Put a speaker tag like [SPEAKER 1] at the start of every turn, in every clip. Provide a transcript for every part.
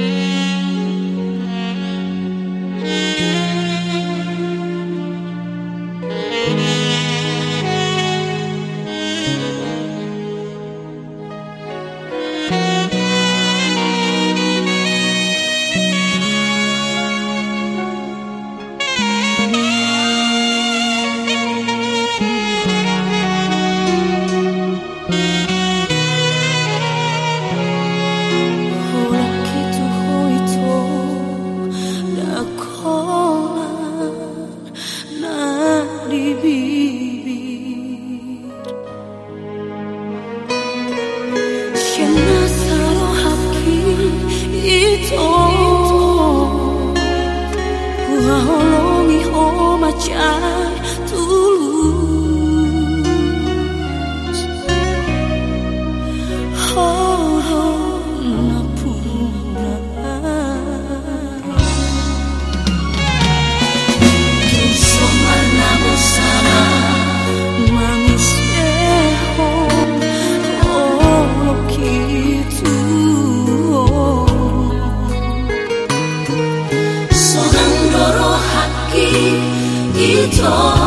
[SPEAKER 1] Yeah. 痛。joy.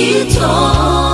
[SPEAKER 1] Itu